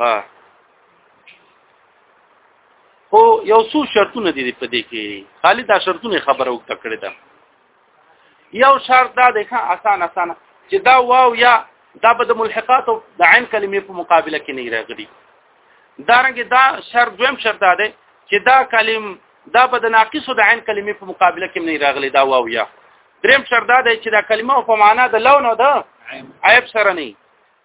ها خو یو څو شرطونه دي په دې کې خالي دا شرطونه خبره وکړه کړې ده یو شرط دا دی ښه اسان اسان چې دا واو یا دا به د ملحقات او د عین کلمې په مقابله کې نه راغلي دا رنګ دا شرط دویم شرط دا دی چې دا کلم دا به د ناقص او د عین کلمې په مقابله کې نه راغلي دا واو یا دریم شرط دا دی چې دا کلمه په معنا د لون او د عیب سره نه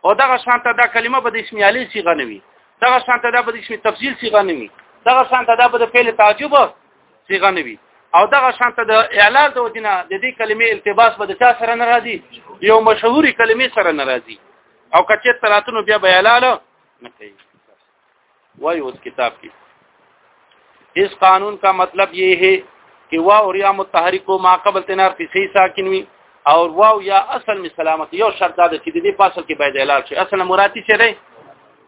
او دغه شانته دا کلمه به د اسم علی صيغه نه وي دغه شانته دا به د اسم تفضیل صيغه نه وي دغه شانته دا به د فعل تعجب صيغه نه وي او دغه شانته د اعلان د ودینه د دې کلمې التباس به د چا سره ناراضي یو مشهوري کلمې سره ناراضي او کچې تراتونو بیا بیالاله نه کوي وای اوس کتاب کې اس قانون کا مطلب یہ ہے کہ واو اور یا متحرک کو ما قبل تنار فی سی ساکن وی او واو یا اصل می سلامت یو شرط دا چې د دې پاسل کې باید اعلان شي اصل مراتی څه دی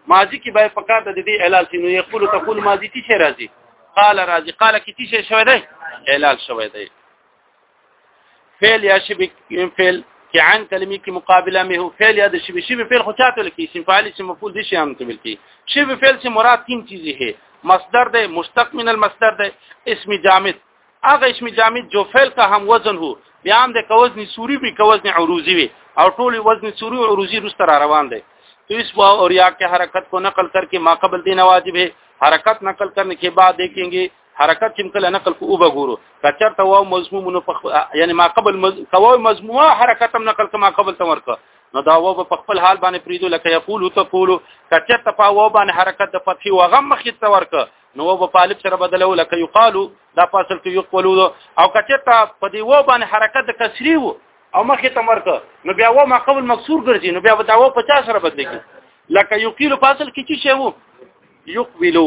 ماضی کې باید فقط د دې اعلان شي نو یقول تقول ماضی تی څه راځي قال راځي قال کې تی څه شوی دی اعلان شوی دی فعل یا شبه فعل کې عن کلمې کې مقابله مه هو فعل یا د شبه شبه فعل خو چاته لکې اسم فاعل اسم مفعول دي شي هم ته بلکې شبه فعل سے مراد تین چیزیں ہے مصدر ده مشتق من المصدر ده اسم جامد هغه اسم جامد جو فعل کا هم وزن هو بیا هم د کوزن سوری به کوزن عروضی وي او ټول وزن سوری او عروضی روس تر روان دي تو اس وا اور یا کې حرکت کو نقل کر کے ما قبل دین واجب ہے حرکت نقل کرنے کے بعد دیکھیں گے حرکت چې کله نقل کو او بګورو کچرته واو مضموم نو پخ یعنی ما قبل مز... کوو مضمومه حرکت هم نقل کما قبل تمر کو نو دا واو په خپل حال باندې پریدو لکه یقول تقول کچرته په واو باندې حرکت د فتحي و غم مخ ته ورک نو واو په الف سره بدلو لکه یقال دا فاصل کې یقول او کچرته په دی واو باندې حرکت د کسری وو او مخ ته مرک نو بیا واو ما قبل مکسور ګرځي نو بیا دا واو 50 سره بدلږي لکه یقیل فاصل کې چی شی وو یقبلو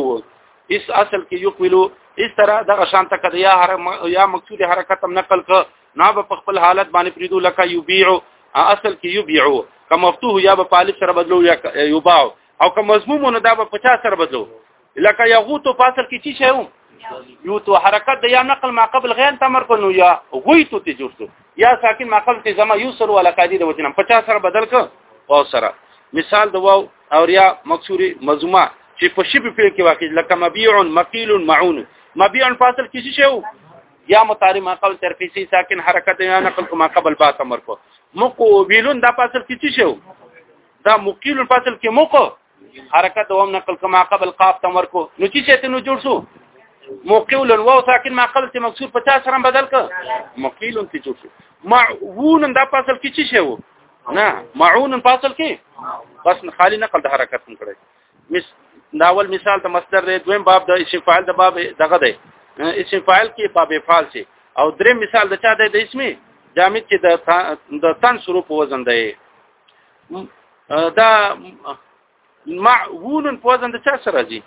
اس اصل کې یقبلو اس طرح دغه شان ته کده یا هر یا مقصود حرکت هم نقل ک نه په خپل حالت باندې پریدو لکه یبيع اصل کې یبيع کما مفتوح یا په الف سره بدلو یا یباع او کما مضموم نه دا په 50 سره بدلو لکه یغوت په اصل کې چی شی یو تو حرکت د یا نقل ما قبل غیر تمر کو نو یا غویتو ته جوړتو یا ساکن ما قبل ته زما یو سر ولا قاعده د وجنم 50 سره بدل ک او سره مثال د واو او ریا مکسوره مزومه چې په شی په فعل کې واقع لکه مبيع مقيل معون مبيع فاصل کې شي شو یا متعارف ما قبل ترفیسی ساکن حرکت یا نقل کما قبل با امر کو مقوبلون دا فاصل کې شي شو دا مقيل فاصل کې مقو حرکت دوام نقل کما قبل قاف تمر کو نو چې ته نو جوړ شو مقيل واو ساکن ما قبل ته مکسور 50 سره بدل ک مقيل ته جوړ شو معون دا فاصل کې شي شو نه معون په اصل کې بس خالی نقل د حرکت هم کړی مس دا اول مثال ته مصدر دی دویم باب د اسم فاعل د باب دغه دی اسم فاعل کې باب فعل شي او درې مثال د چا دی د اسمي جامد چې د د تن شروع په وزن دی دا معون په وزن د چا سره راځي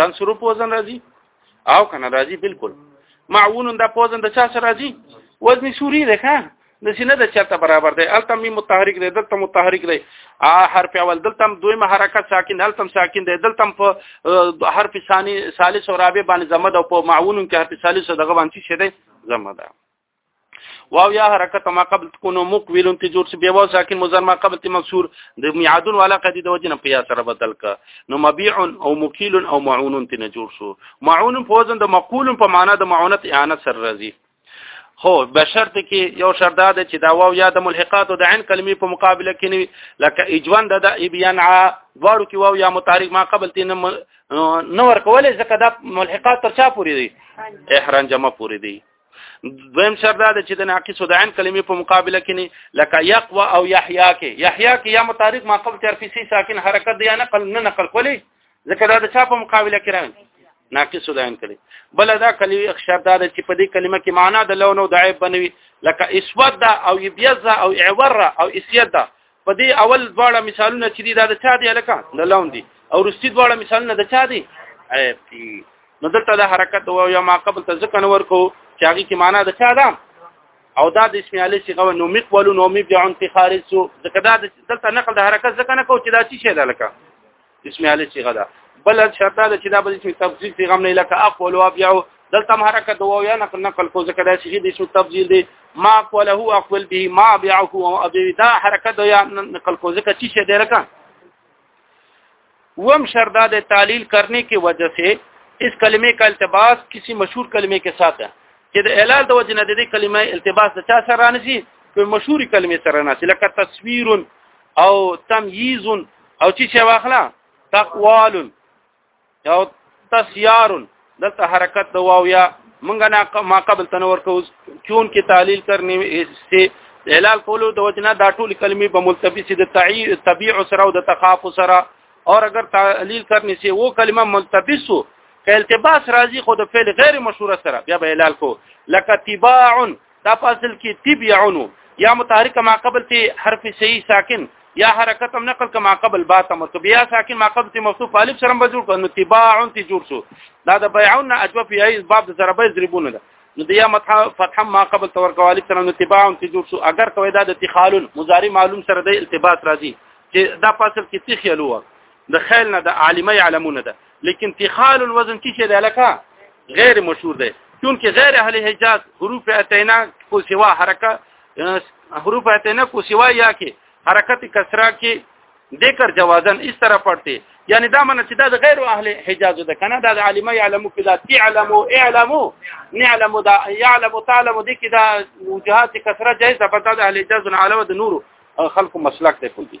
تنصرو په وزن راځي او کنه راځي بالکل معون دا په وزن د چا سره راځي وزن سوري ده ښه د سینه د چرته برابر دی التم می متحرک دی دلته متحرک دی ا حرف اول دلته دویم حرکت ساکن التم ساکن دی دلته په حرف ثانی ثالث او رابع باندې زمد او په معون کې حرف ثالث دغه باندې شته زمد واو یا حرکت ما قبل تكونو مقبل ته جوړ شي بیا واو ساکن مزر ما قبل ته مکسور د میعادون والا قدی د وجنه په یا سره بدل ک نو مبيع او مکیل او معون ته نه جوړ شو معون په وزن د مقول په معنا د معونت اعانت سره راځي خو بشرط کې یو شرط دا چې دا واو یا د ملحقات او د عین کلمې په مقابله کې نه لکه اجوان د ابیان ع دواړو کې واو یا متعارف ما قبل ته نه نور کولې ځکه دا ملحقات تر چا پوری دي احرام جمع پوری دي دویم شرط دا چې د ناقص د عین کلمې په مقابله کې نه لکه یقوا او یحیا کې یحیا کې یا متعارف ما قبل تر فیسی ساکن حرکت دی یا نقل نه نقل کولی ځکه دا د چا په مقابله کې راغلی ناقص د عین کلمې بل دا کلمه شرط دا چې په دې کلمه کې معنا د لون او د عیب بنوي لکه اسود دا او یبیزا او اعور او اسید دا په دې اول دواړه مثالونه چې دي دا د چا دی لکه د لون دي او رستی دواړه مثالونه د چا دي عیب دي نو دلته د حرکت او یا ما قبل ته ځکه نور کو چې هغه کې معنا د چا ده او دا د اسم علی صيغه و نو مقبل نو مبدع انت خارج سو ځکه دا دلته نقل د حرکت ځکه نه کو چې دا چی شی ده لکه اسم علي صيغه ده بل شرط ده چې دا به چې تفضیل صيغه نه لکه اقول او بیا دلته حرکت وو یا نقل نقل کو ځکه دا صيغه د شو تفضیل دي ما اقول هو اقول به ما بيعه او ابي دا حرکت یا نقل کو ځکه چې شه دی لکه وم شرط ده تعلیل کرنے کی وجہ سے اس کلمے کا التباس کسی مشہور کلمے کے ساتھ ہے چې د اعلان د وجنه د دې کلمه التباس د چا سره نه شي په مشهوري کلمې سره نه شي لکه تصویر او تمييز او چې چې واخلا تقوال او تسيار دلته حرکت د واو یا مونږ نه ما قبل تنور کو چون کې تعلیل کرنے سے اعلان کولو د وجنا دا ټول کلمې په ملتبس د تعییر طبيع سره او د تخاف سره او اگر تعلیل کرنے سے وہ کلمه ملتبس ہو که التباس راضی خو د فعل غیر مشهور سره بیا به اعلان کو لکه تباع دا فاصل کې تیب یعنو یا متحرک ما قبل تی حرف صحیح ساکن یا حرکت هم نقل کما قبل با ته مرتب یا ساکن ما قبل تی مفتوح الف سره به جوړ کړو تباع تی جوړ شو دا د بیعون اجوف یی باب د ضربه ضربونه ده نو د یا فتح ما قبل تور کوالي سره تباع تی جوړ شو اگر کوي دا د تخالن مضارع معلوم سره د التباس راځي چې دا فاصل کې تخیلوه د خیل نه د عالمي علمونه ده لیکن تخال الوزن کی شی لکه غیر مشهور دی چونکه غیر اهل حجاز حروف اتینا کو سوا حرکت حروف اتینا کو سوا یا کې حرکت کسرا کې دیکر جوازن اس طرح پڑھتے یعنی دا من چې دا د غیر اهل حجاز ده کنه دا د عالم يعلم کذا تعلم اعلم نعلم دا يعلم تعلم دي کدا وجهات کثره جائزه پتا د اهل حجاز علاوه د نور خلق مسلک ته کوي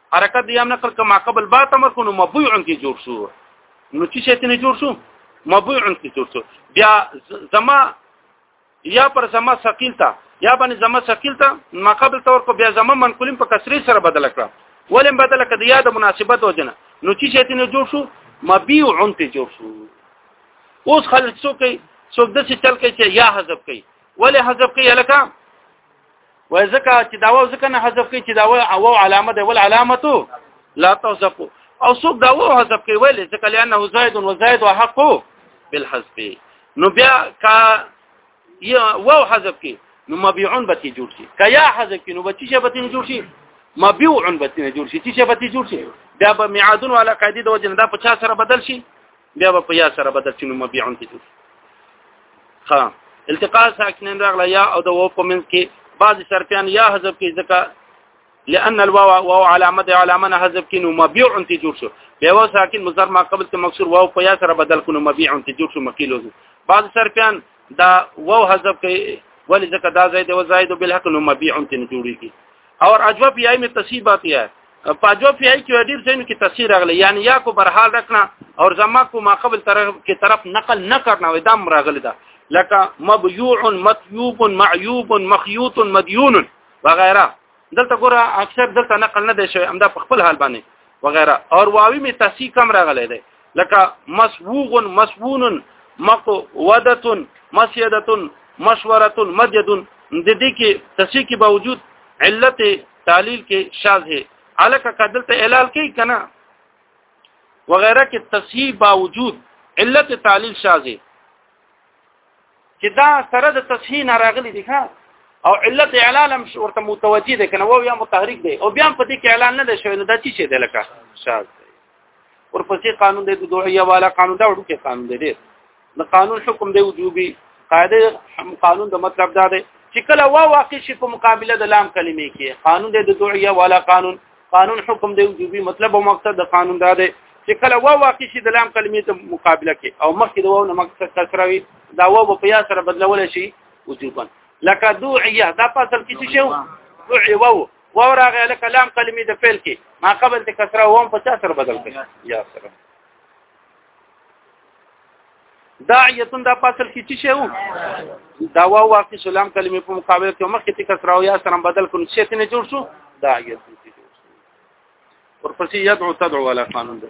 حرکت دی هم نقل کما قبل با تمرکن مبوع کې جوړ شو نو چې شي نه جوړ شو مبوع کې جوړ شو بیا زما یا پر زما ثقيل تا یا باندې زما ثقيل تا ما قبل تور کو بیا زما منقولین په کسری سره بدل کړه ولې بدل کړه یا د مناسبت وجنه نو چې شي نه جوړ شو مبيع کې جوړ شو اوس خلک څوک څوک د څه چل کې چې یا حذف کوي ولې حذف کوي لکه وای ځکه چې دا و ځکه نه حذف کوي چې دا و او علامه ده ول علامتو لا توصف او څوک دا و حذف کوي ولې ځکه لانه زائد و زائد وحق بالحذف نو بیا کا یا و حذف کوي نو مبيعون به جوړ شي کیا حذف کوي نو به چې به جوړ شي مبيعون به جوړ شي چې به جوړ شي دا به میعادون ولا قاعده د وجه نه دا 50 سره بدل شي بیا به په یا سره بدل شي نو مبيعون کې جوړ ها التقاء ساکنین راغله یا او د و په منځ کې بعض شرطیان یا حذف کې ځکه لأن الواو واو علامه علامه حذف کې نو مبيع انت جوړ شو بیا و ساکن مصدر ما قبل ته مکسور واو په یا سره بدل کونو مبيع انت جوړ شو مقیلو بعض شرطیان دا واو حذف کې ولی ځکه دا زید و زید بالحق نو مبيع انت جوړیږي اور اجوب یای می تصیبات یا پاجو فی ای کې ډیر ځینو کې تفسیر راغلی یعنی یا کو برحال رکھنا او زما کو ما قبل طرف کې طرف نقل نه کرنا وې دا راغلی دا لکه مبیوع مطیوب معیوب مخیوط مدیون وغیرہ دلته ګوره اکثر دلته نقل نه دی شوی همدا په خپل حال باندې وغیرہ او واوی می تفسیر کم راغلی دی لکه مسبوغ مسبون مقودۃ مسیدۃ مشورۃ مجد د دې کې تفسیر کې باوجود علت تعلیل کې شاذ هي الکه کدل ته اعلان کوي کنه وغیرہ کې تصحیح باوجود علت تعلیل شاذ هي چې دا سره د تصحیح نه راغلي دي ښا او علت اعلان هم ورته متوجي دي کنه وو یا متحرک دي او بیا په دې کې اعلان نه ده شوی نو دا چی شه ده لکه شاذ ورپسې قانون دی د دوحیه والا قانون دا وړو کې قانون دی د قانون حکم دی وجوبي قاعده قانون د مطلب دا دی چې کله وا واقع شي په مقابله د لام کلمې کې قانون دی د دوحیه والا قانون قانون حکم دی وجوبي مطلب او مقصد د قانون دا دی چې کله وا واقع شي د لام کلمې ته مقابله کې او مخکې د واو نه مقصد کسره وي دا واو په قیاس سره بدلول شي وجوبا لکه دوعیه دا فصل کې څه شو دوعیه واو واو راغی لکه لام کلمې د فعل کې ما قبل ته کسره ووم په چا سره بدل کړ یا سره داعیتون دا فاصل کې چی شو دا واو واقع سلام کلمې په مقابل کې مخکې ته کسره او یا سره بدل کړو چې ته نه جوړ شو داعیت ورپسې یدعو تدعو ولا قانون ده